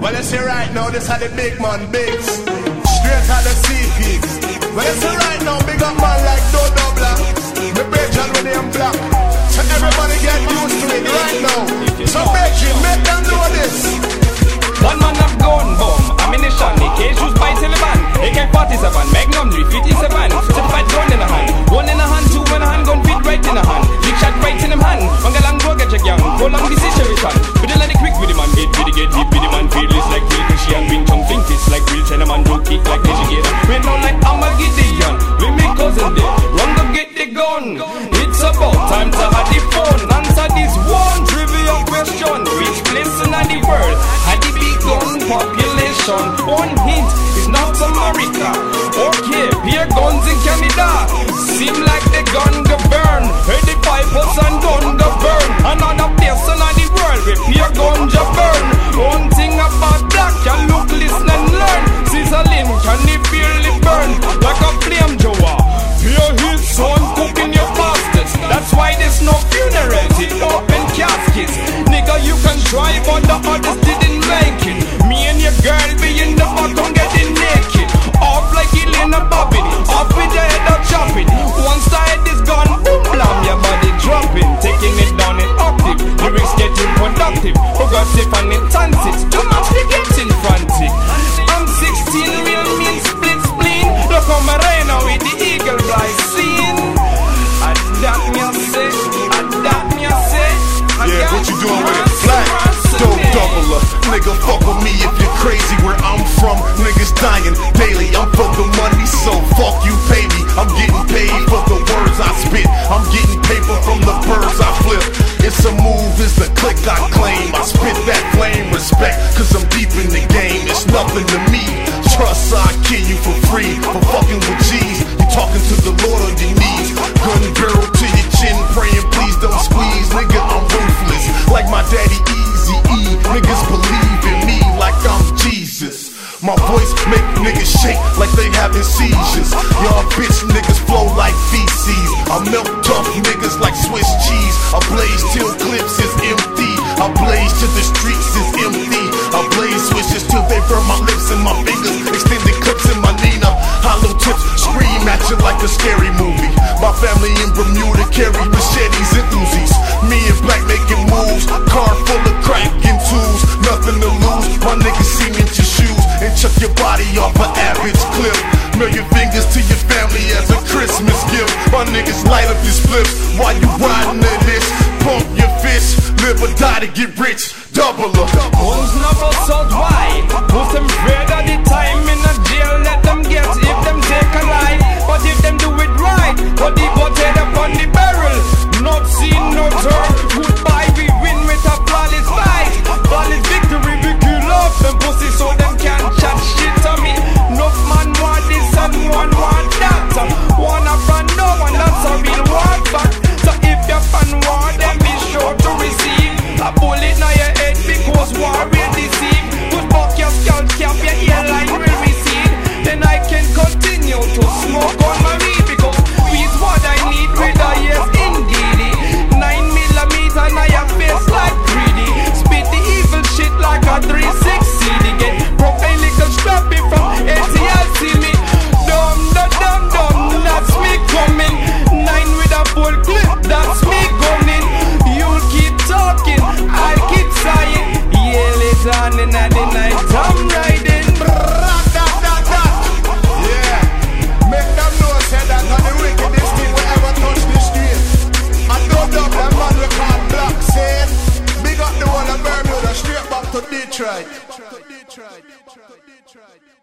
Well, you see right now, this are the big man, bigs. Straight out the sea pigs. Well, you see right now, big up man like Dodo Black. The bridge and with them black. So everybody get used to it right now. So make make them know this. One man have gone bomb, ammunition, AK shoes by Taliban, AK-47, Magnum, 357. drive on the others didn't make it. Me and your girl be in the hot on getting naked. Off like Lorena Bobbitt, off with the head of chopping. One side is gone, boom, blam, your body dropping. Taking it down in octave, lyrics getting productive. Progressive and intensive, too much to we getting frantic. I'm 16, real mean split spleen, look on my rain. Nigga, fuck with me if you're crazy where I'm from. Niggas dying daily. I'm for the money, so fuck you, baby. I'm getting paid for the words I spit. I'm getting paper from the birds I flip. It's a move, it's a click I claim. I spit that flame, respect, cause I'm deep in the game. It's nothing to me. make niggas shake like they having seizures. Y'all bitch niggas flow like feces. I melt tough niggas like Swiss cheese. I niggas to your family as a Christmas gift. My niggas light up these flips while you riding the this. Pump your fist, live or die to get rich. Double up. Uns noch so zwei, müssen weder die Time in cried.